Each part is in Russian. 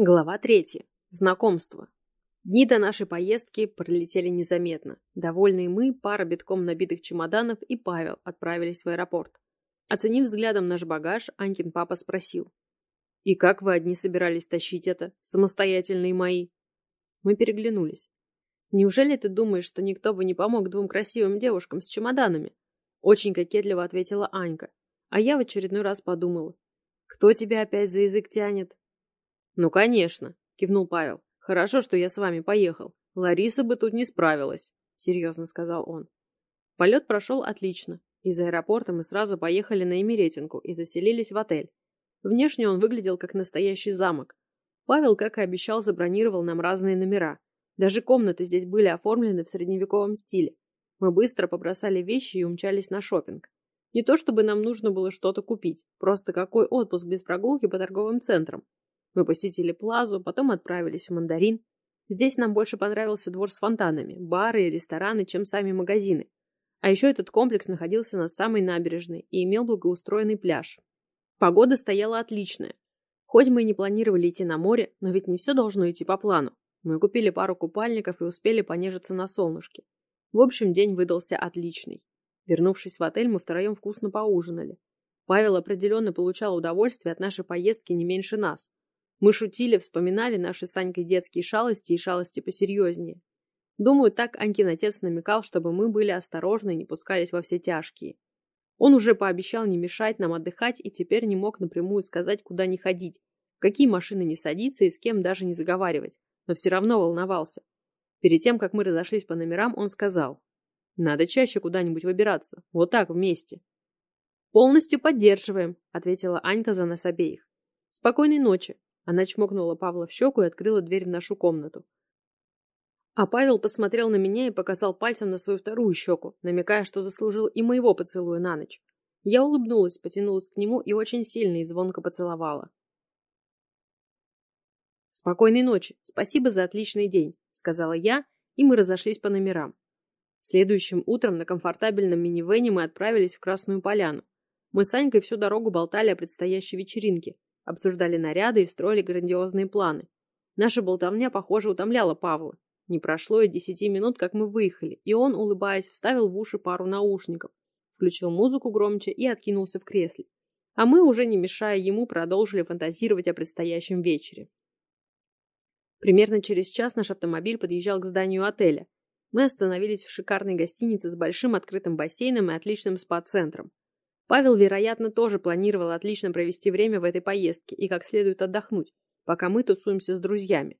Глава третья. Знакомство. Дни до нашей поездки пролетели незаметно. Довольные мы, пара битком набитых чемоданов и Павел отправились в аэропорт. Оценив взглядом наш багаж, Анькин папа спросил. «И как вы одни собирались тащить это? Самостоятельные мои?» Мы переглянулись. «Неужели ты думаешь, что никто бы не помог двум красивым девушкам с чемоданами?» Очень кокетливо ответила Анька. А я в очередной раз подумала. «Кто тебя опять за язык тянет?» «Ну, конечно», — кивнул Павел. «Хорошо, что я с вами поехал. Лариса бы тут не справилась», — серьезно сказал он. Полет прошел отлично. Из аэропорта мы сразу поехали на Эмеретинку и заселились в отель. Внешне он выглядел как настоящий замок. Павел, как и обещал, забронировал нам разные номера. Даже комнаты здесь были оформлены в средневековом стиле. Мы быстро побросали вещи и умчались на шопинг. Не то чтобы нам нужно было что-то купить, просто какой отпуск без прогулки по торговым центрам. Мы посетили плазу, потом отправились в Мандарин. Здесь нам больше понравился двор с фонтанами, бары и рестораны, чем сами магазины. А еще этот комплекс находился на самой набережной и имел благоустроенный пляж. Погода стояла отличная. Хоть мы и не планировали идти на море, но ведь не все должно идти по плану. Мы купили пару купальников и успели понежиться на солнышке. В общем, день выдался отличный. Вернувшись в отель, мы втроем вкусно поужинали. Павел определенно получал удовольствие от нашей поездки не меньше нас. Мы шутили, вспоминали наши с Анькой детские шалости и шалости посерьезнее. Думаю, так Анькин отец намекал, чтобы мы были осторожны и не пускались во все тяжкие. Он уже пообещал не мешать нам отдыхать и теперь не мог напрямую сказать, куда не ходить, в какие машины не садиться и с кем даже не заговаривать, но все равно волновался. Перед тем, как мы разошлись по номерам, он сказал, «Надо чаще куда-нибудь выбираться, вот так, вместе». «Полностью поддерживаем», — ответила Анька за нас обеих. «Спокойной ночи», она чмокнула Павла в щеку и открыла дверь в нашу комнату. А Павел посмотрел на меня и показал пальцем на свою вторую щеку, намекая, что заслужил и моего поцелуя на ночь. Я улыбнулась, потянулась к нему и очень сильно и звонко поцеловала. «Спокойной ночи. Спасибо за отличный день», — сказала я, и мы разошлись по номерам. Следующим утром на комфортабельном минивэне мы отправились в Красную Поляну. Мы с Анькой всю дорогу болтали о предстоящей вечеринке, обсуждали наряды и строили грандиозные планы. Наша болтовня, похоже, утомляла Павла. Не прошло и десяти минут, как мы выехали, и он, улыбаясь, вставил в уши пару наушников, включил музыку громче и откинулся в кресле. А мы, уже не мешая ему, продолжили фантазировать о предстоящем вечере. Примерно через час наш автомобиль подъезжал к зданию отеля. Мы остановились в шикарной гостинице с большим открытым бассейном и отличным спа-центром. Павел, вероятно, тоже планировал отлично провести время в этой поездке и как следует отдохнуть, пока мы тусуемся с друзьями.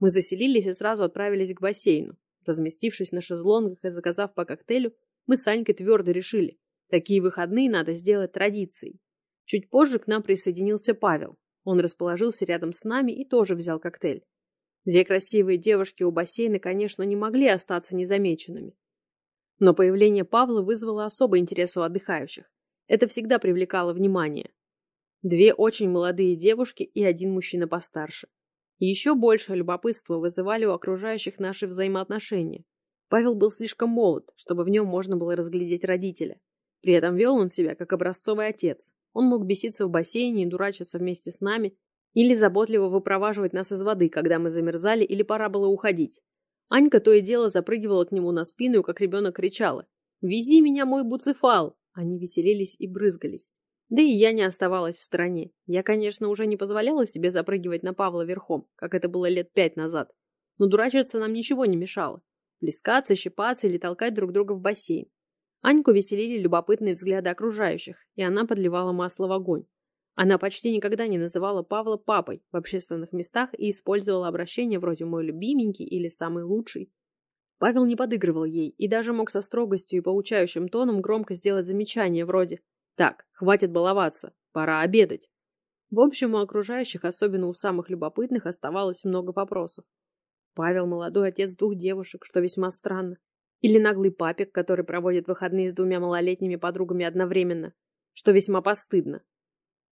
Мы заселились и сразу отправились к бассейну. Разместившись на шезлонгах и заказав по коктейлю, мы с Анькой твердо решили, такие выходные надо сделать традицией. Чуть позже к нам присоединился Павел. Он расположился рядом с нами и тоже взял коктейль. Две красивые девушки у бассейна, конечно, не могли остаться незамеченными. Но появление Павла вызвало особый интерес у отдыхающих. Это всегда привлекало внимание. Две очень молодые девушки и один мужчина постарше. Еще больше любопытства вызывали у окружающих наши взаимоотношения. Павел был слишком молод, чтобы в нем можно было разглядеть родителя. При этом вел он себя как образцовый отец. Он мог беситься в бассейне и дурачиться вместе с нами, или заботливо выпроваживать нас из воды, когда мы замерзали или пора было уходить. Анька то и дело запрыгивала к нему на спину, как ребенок кричала «Вези меня, мой буцефал!» Они веселились и брызгались. Да и я не оставалась в стороне. Я, конечно, уже не позволяла себе запрыгивать на Павла верхом, как это было лет пять назад. Но дурачиться нам ничего не мешало. Плескаться, щипаться или толкать друг друга в бассейн. Аньку веселили любопытные взгляды окружающих, и она подливала масло в огонь. Она почти никогда не называла Павла папой в общественных местах и использовала обращения вроде «мой любименький» или «самый лучший». Павел не подыгрывал ей и даже мог со строгостью и поучающим тоном громко сделать замечание вроде «Так, хватит баловаться, пора обедать». В общем, у окружающих, особенно у самых любопытных, оставалось много вопросов. Павел – молодой отец двух девушек, что весьма странно. Или наглый папик, который проводит выходные с двумя малолетними подругами одновременно, что весьма постыдно.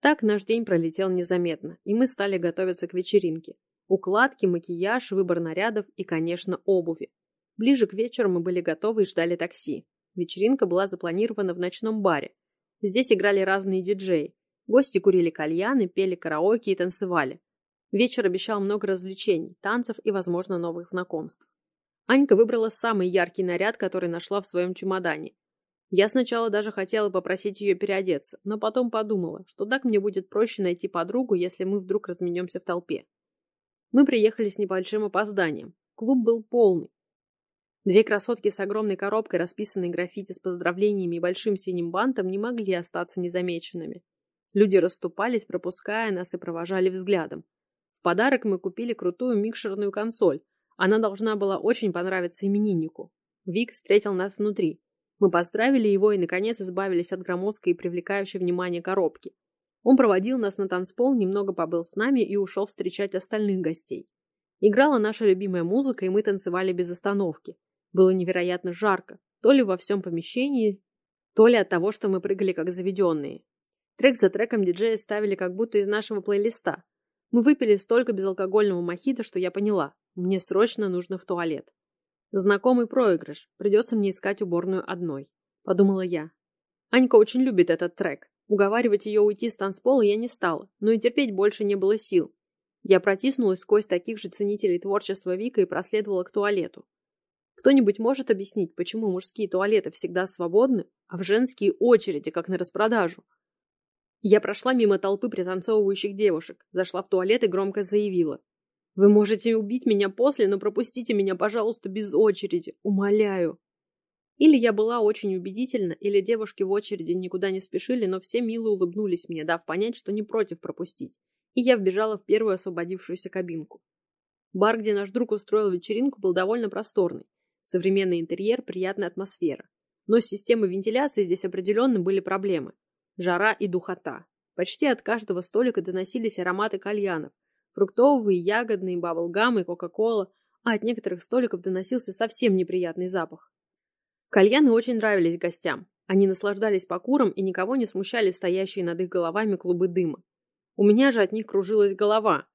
Так наш день пролетел незаметно, и мы стали готовиться к вечеринке. Укладки, макияж, выбор нарядов и, конечно, обуви. Ближе к вечеру мы были готовы и ждали такси. Вечеринка была запланирована в ночном баре. Здесь играли разные диджеи. Гости курили кальяны, пели караоке и танцевали. Вечер обещал много развлечений, танцев и, возможно, новых знакомств. Анька выбрала самый яркий наряд, который нашла в своем чемодане. Я сначала даже хотела попросить ее переодеться, но потом подумала, что так мне будет проще найти подругу, если мы вдруг разменемся в толпе. Мы приехали с небольшим опозданием. Клуб был полный. Две красотки с огромной коробкой, расписанной граффити с поздравлениями и большим синим бантом, не могли остаться незамеченными. Люди расступались, пропуская нас и провожали взглядом. В подарок мы купили крутую микшерную консоль. Она должна была очень понравиться имениннику. Вик встретил нас внутри. Мы поздравили его и, наконец, избавились от громоздкой и привлекающей внимание коробки. Он проводил нас на танцпол, немного побыл с нами и ушел встречать остальных гостей. Играла наша любимая музыка, и мы танцевали без остановки. Было невероятно жарко, то ли во всем помещении, то ли от того, что мы прыгали как заведенные. Трек за треком диджеи ставили как будто из нашего плейлиста. Мы выпили столько безалкогольного мохито, что я поняла, мне срочно нужно в туалет. Знакомый проигрыш, придется мне искать уборную одной, подумала я. Анька очень любит этот трек. Уговаривать ее уйти с танцпола я не стала, но и терпеть больше не было сил. Я протиснулась сквозь таких же ценителей творчества Вика и проследовала к туалету. Кто-нибудь может объяснить, почему мужские туалеты всегда свободны, а в женские очереди, как на распродажу? Я прошла мимо толпы пританцовывающих девушек, зашла в туалет и громко заявила. «Вы можете убить меня после, но пропустите меня, пожалуйста, без очереди. Умоляю!» Или я была очень убедительна, или девушки в очереди никуда не спешили, но все мило улыбнулись мне, дав понять, что не против пропустить. И я вбежала в первую освободившуюся кабинку. Бар, где наш друг устроил вечеринку, был довольно просторный. Современный интерьер, приятная атмосфера. Но с системой вентиляции здесь определенно были проблемы. Жара и духота. Почти от каждого столика доносились ароматы кальянов. Фруктовые, ягодные, баблгам и кока-кола, а от некоторых столиков доносился совсем неприятный запах. Кальяны очень нравились гостям. Они наслаждались покуром и никого не смущали стоящие над их головами клубы дыма. У меня же от них кружилась голова,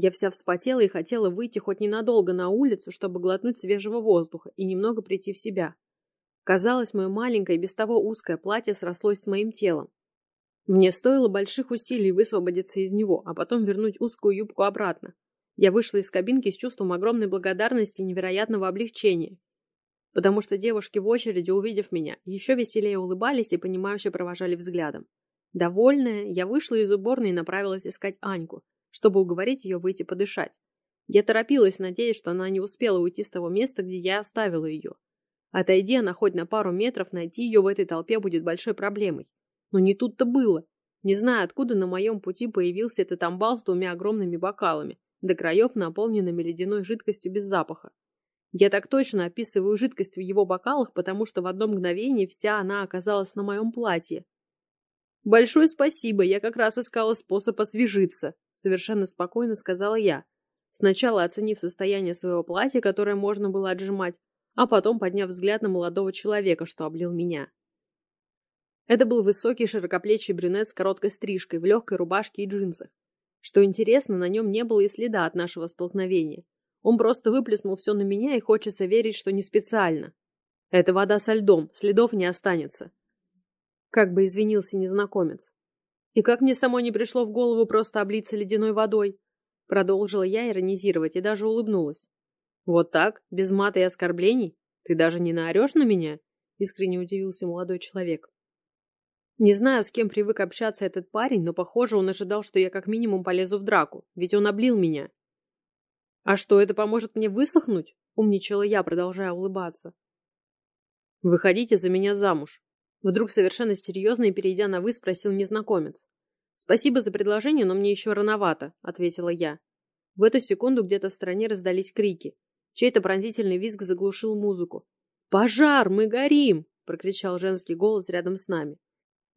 я вся вспотела и хотела выйти хоть ненадолго на улицу, чтобы глотнуть свежего воздуха и немного прийти в себя. Казалось, мое маленькое, без того узкое платье срослось с моим телом. Мне стоило больших усилий высвободиться из него, а потом вернуть узкую юбку обратно. Я вышла из кабинки с чувством огромной благодарности и невероятного облегчения. Потому что девушки в очереди, увидев меня, еще веселее улыбались и понимающе провожали взглядом. Довольная, я вышла из уборной и направилась искать Аньку, чтобы уговорить ее выйти подышать. Я торопилась, надеясь, что она не успела уйти с того места, где я оставила ее. Отойди она хоть на пару метров, найти ее в этой толпе будет большой проблемой. Но не тут-то было. Не знаю, откуда на моем пути появился этот амбал с двумя огромными бокалами, до краев наполненными ледяной жидкостью без запаха. Я так точно описываю жидкость в его бокалах, потому что в одно мгновение вся она оказалась на моем платье. «Большое спасибо, я как раз искала способ освежиться», совершенно спокойно сказала я, сначала оценив состояние своего платья, которое можно было отжимать, а потом подняв взгляд на молодого человека, что облил меня. Это был высокий широкоплечий брюнет с короткой стрижкой, в легкой рубашке и джинсах. Что интересно, на нем не было и следа от нашего столкновения. Он просто выплеснул все на меня, и хочется верить, что не специально. Это вода со льдом, следов не останется. Как бы извинился незнакомец. И как мне самой не пришло в голову просто облиться ледяной водой? Продолжила я иронизировать и даже улыбнулась. Вот так, без мата и оскорблений? Ты даже не наорешь на меня? Искренне удивился молодой человек. Не знаю, с кем привык общаться этот парень, но, похоже, он ожидал, что я как минимум полезу в драку, ведь он облил меня. А что, это поможет мне высохнуть? Умничала я, продолжая улыбаться. Выходите за меня замуж, Вдруг совершенно серьезно и перейдя на «вы» спросил незнакомец. «Спасибо за предложение, но мне еще рановато», — ответила я. В эту секунду где-то в стороне раздались крики. Чей-то пронзительный визг заглушил музыку. «Пожар! Мы горим!» — прокричал женский голос рядом с нами.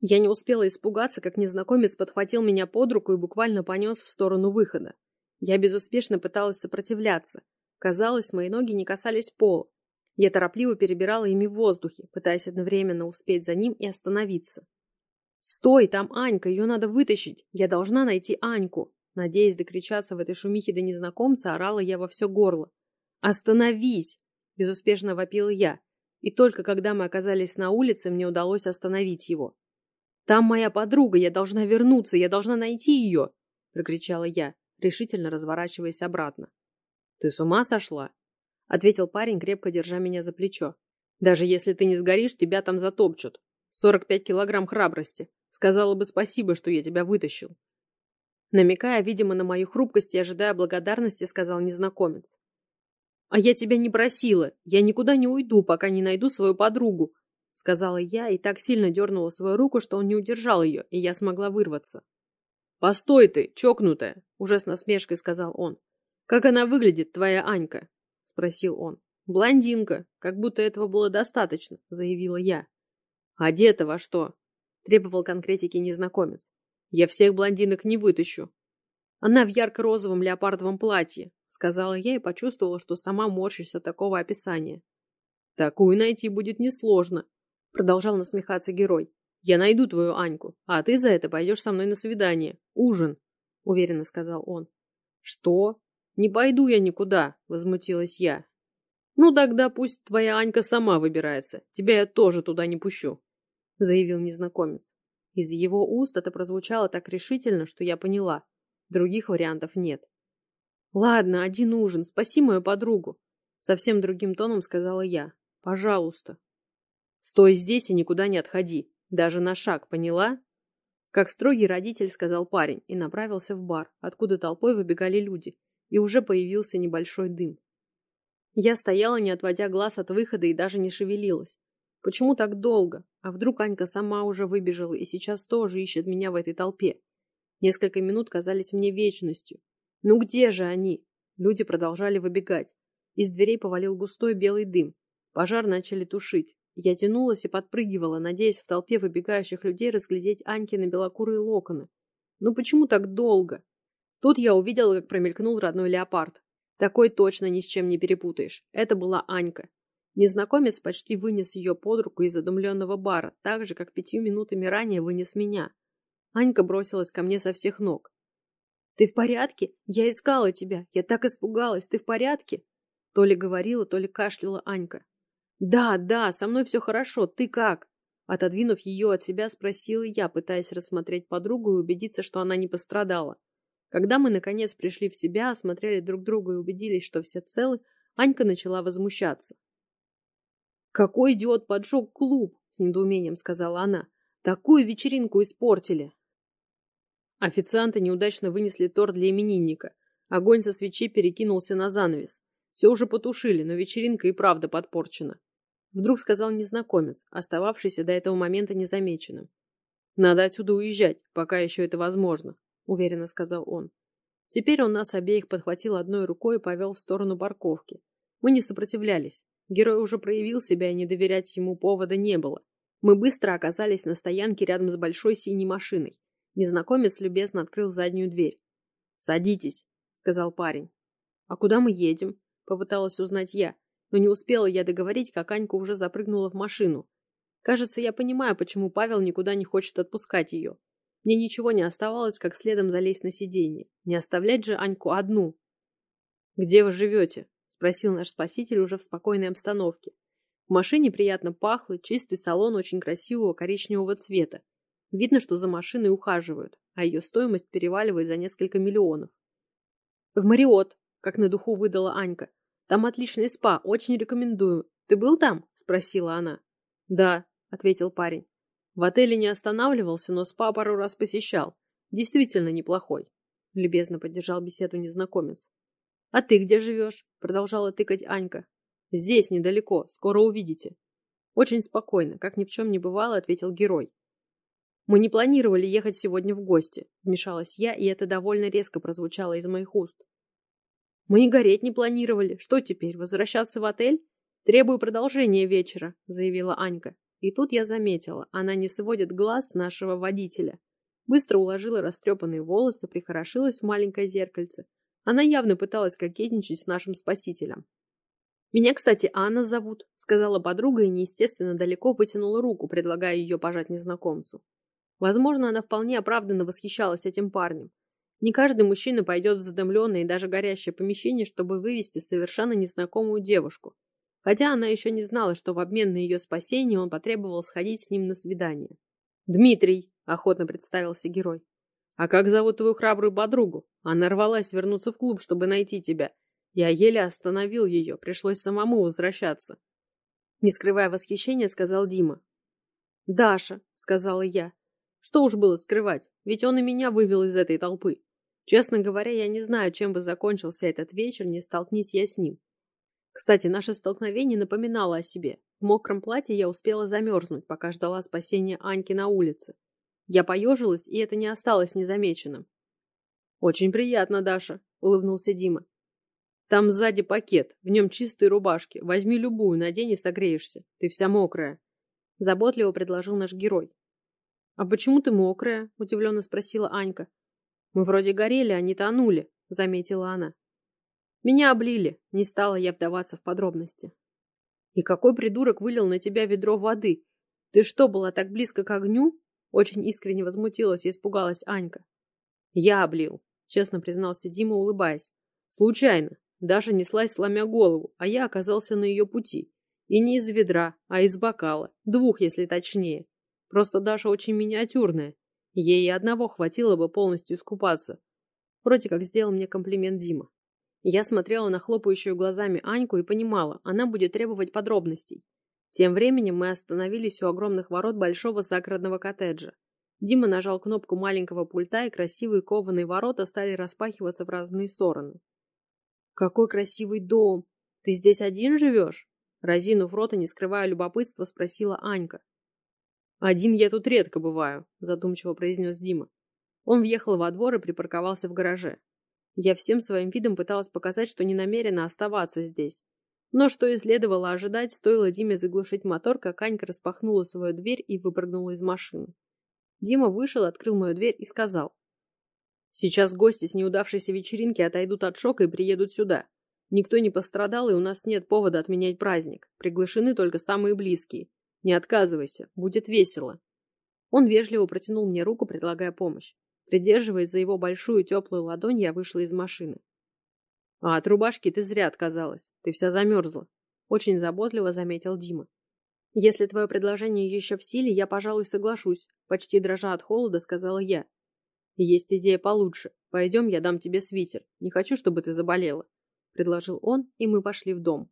Я не успела испугаться, как незнакомец подхватил меня под руку и буквально понес в сторону выхода. Я безуспешно пыталась сопротивляться. Казалось, мои ноги не касались пола. Я торопливо перебирала ими в воздухе, пытаясь одновременно успеть за ним и остановиться. «Стой, там Анька, ее надо вытащить! Я должна найти Аньку!» Надеясь докричаться в этой шумихе до незнакомца, орала я во все горло. «Остановись!» – безуспешно вопила я. И только когда мы оказались на улице, мне удалось остановить его. «Там моя подруга, я должна вернуться, я должна найти ее!» – прокричала я. решительно разворачиваясь обратно. «Ты с ума сошла?» — ответил парень, крепко держа меня за плечо. «Даже если ты не сгоришь, тебя там затопчут. Сорок пять килограмм храбрости. Сказала бы спасибо, что я тебя вытащил». Намекая, видимо, на мою хрупкость и ожидая благодарности, сказал незнакомец. «А я тебя не просила. Я никуда не уйду, пока не найду свою подругу», — сказала я и так сильно дернула свою руку, что он не удержал ее, и я смогла вырваться. «Постой ты, чокнутая!» — уже с насмешкой сказал он. «Как она выглядит, твоя Анька?» — спросил он. «Блондинка, как будто этого было достаточно», — заявила я. «Одета во что?» — требовал конкретики незнакомец. «Я всех блондинок не вытащу». «Она в ярко-розовом леопардовом платье», сказала я и почувствовала, что сама морщусь от такого описания. «Такую найти будет несложно», — продолжал насмехаться герой. «Я найду твою Аньку, а ты за это пойдешь со мной на свидание. Ужин», — уверенно сказал он. «Что? Не пойду я никуда», — возмутилась я. «Ну тогда пусть твоя Анька сама выбирается. Тебя я тоже туда не пущу», — заявил незнакомец. Из его уст это прозвучало так решительно, что я поняла. Других вариантов нет. «Ладно, один ужин, спаси мою подругу», — совсем другим тоном сказала я. «Пожалуйста». «Стой здесь и никуда не отходи, даже на шаг, поняла?» Как строгий родитель сказал парень и направился в бар, откуда толпой выбегали люди, и уже появился небольшой дым. Я стояла, не отводя глаз от выхода и даже не шевелилась. Почему так долго? А вдруг Анька сама уже выбежала и сейчас тоже ищет меня в этой толпе? Несколько минут казались мне вечностью, ну где же они? Люди продолжали выбегать. Из дверей повалил густой белый дым. Пожар начали тушить. Я тянулась и подпрыгивала, надеясь в толпе выбегающих людей разглядеть Анькины белокурые локоны. Ну почему так долго? Тут я увидела, как промелькнул родной леопард. Такой точно ни с чем не перепутаешь. Это была Анька. Незнакомец почти вынес ее под руку из задумленного бара, так же, как пятью минутами ранее вынес меня. Анька бросилась ко мне со всех ног. «Ты в порядке? Я искала тебя. Я так испугалась. Ты в порядке?» То ли говорила, то ли кашляла Анька. «Да, да, со мной все хорошо. Ты как?» Отодвинув ее от себя, спросила я, пытаясь рассмотреть подругу и убедиться, что она не пострадала. Когда мы, наконец, пришли в себя, осмотрели друг друга и убедились, что все целы, Анька начала возмущаться. «Какой идиот поджег клуб!» — с недоумением сказала она. «Такую вечеринку испортили!» Официанты неудачно вынесли торт для именинника. Огонь со свечей перекинулся на занавес. Все уже потушили, но вечеринка и правда подпорчена. Вдруг сказал незнакомец, остававшийся до этого момента незамеченным. «Надо отсюда уезжать, пока еще это возможно», — уверенно сказал он. Теперь он нас обеих подхватил одной рукой и повел в сторону парковки. Мы не сопротивлялись. Герой уже проявил себя, и не доверять ему повода не было. Мы быстро оказались на стоянке рядом с большой синей машиной. Незнакомец любезно открыл заднюю дверь. «Садитесь», — сказал парень. «А куда мы едем?» — попыталась узнать я, но не успела я договорить, как Анька уже запрыгнула в машину. Кажется, я понимаю, почему Павел никуда не хочет отпускать ее. Мне ничего не оставалось, как следом залезть на сиденье. Не оставлять же Аньку одну. «Где вы живете?» — спросил наш спаситель уже в спокойной обстановке. В машине приятно пахло, чистый салон очень красивого коричневого цвета. Видно, что за машиной ухаживают, а ее стоимость переваливает за несколько миллионов. В Мариот, как на духу выдала Анька. Там отличный спа, очень рекомендую. Ты был там? Спросила она. Да, ответил парень. В отеле не останавливался, но спа пару раз посещал. Действительно неплохой. Любезно поддержал беседу незнакомец. А ты где живешь? Продолжала тыкать Анька. Здесь, недалеко, скоро увидите. Очень спокойно, как ни в чем не бывало, ответил герой. «Мы не планировали ехать сегодня в гости», — вмешалась я, и это довольно резко прозвучало из моих уст. «Мы и гореть не планировали. Что теперь, возвращаться в отель? Требую продолжения вечера», — заявила Анька. И тут я заметила, она не сводит глаз с нашего водителя. Быстро уложила растрепанные волосы, прихорошилась в маленькое зеркальце. Она явно пыталась кокетничать с нашим спасителем. «Меня, кстати, Анна зовут», — сказала подруга и неестественно далеко вытянула руку, предлагая ее пожать незнакомцу. Возможно, она вполне оправданно восхищалась этим парнем. Не каждый мужчина пойдет в задымленное и даже горящее помещение, чтобы вывести совершенно незнакомую девушку. Хотя она еще не знала, что в обмен на ее спасение он потребовал сходить с ним на свидание. «Дмитрий!» – охотно представился герой. А как зовут твою храбрую подругу? Она рвалась вернуться в клуб, чтобы найти тебя. Я еле остановил ее, пришлось самому возвращаться. Не скрывая восхищения, сказал Дима. «Даша», — сказала я. Что уж было скрывать, ведь он и меня вывел из этой толпы. Честно говоря, я не знаю, чем бы закончился этот вечер, не столкнись я с ним. Кстати, наше столкновение напоминало о себе. В мокром платье я успела замерзнуть, пока ждала спасения Аньки на улице. Я поежилась, и это не осталось незамеченным. «Очень приятно, Даша», — улыбнулся Дима. «Там сзади пакет, в нем чистые рубашки. Возьми любую, надень и согреешься. Ты вся мокрая», — заботливо предложил наш герой. «А почему ты мокрая?» — удивленно спросила Анька. «Мы вроде горели, а не тонули», — заметила она. «Меня облили», — не стала я вдаваться в подробности. «И какой придурок вылил на тебя ведро воды? Ты что, была так близко к огню?» Очень искренне возмутилась и испугалась Анька. «Я облил», — честно признался Дима, улыбаясь. «Случайно. Даша неслась, сломя голову, а я оказался на ее пути. И не из ведра, а из бокала. Двух, если точнее. Просто Даша очень миниатюрная. Ей и одного хватило бы полностью искупаться. Вроде как сделал мне комплимент Дима. Я смотрела на хлопающую глазами Аньку и понимала, она будет требовать подробностей. Тем временем мы остановились у огромных ворот большого загородного коттеджа. Дима нажал кнопку маленького пульта, и красивые кованые ворота стали распахиваться в разные стороны. «Какой красивый дом! Ты здесь один живешь?» Разинув рот и не скрывая любопытства, спросила Анька. «Один я тут редко бываю», — задумчиво произнес Дима. Он въехал во двор и припарковался в гараже. Я всем своим видом пыталась показать, что не намерена оставаться здесь. Но что и следовало ожидать, стоило Диме заглушить мотор, как Анька распахнула свою дверь и выпрыгнула из машины. Дима вышел, открыл мою дверь и сказал. «Сейчас гости с неудавшейся вечеринки отойдут от шока и приедут сюда. Никто не пострадал, и у нас нет повода отменять праздник. Приглашены только самые близкие. Не отказывайся, будет весело. Он вежливо протянул мне руку, предлагая помощь. Придерживаясь за его большую теплую ладонь, я вышла из машины. А от рубашки ты зря отказалась. Ты вся замерзла. Очень заботливо заметил Дима. Если твое предложение еще в силе, я, пожалуй, соглашусь. Почти дрожа от холода, сказала я. Есть идея получше. Пойдем, я дам тебе свитер. Не хочу, чтобы ты заболела. Предложил он, и мы пошли в дом.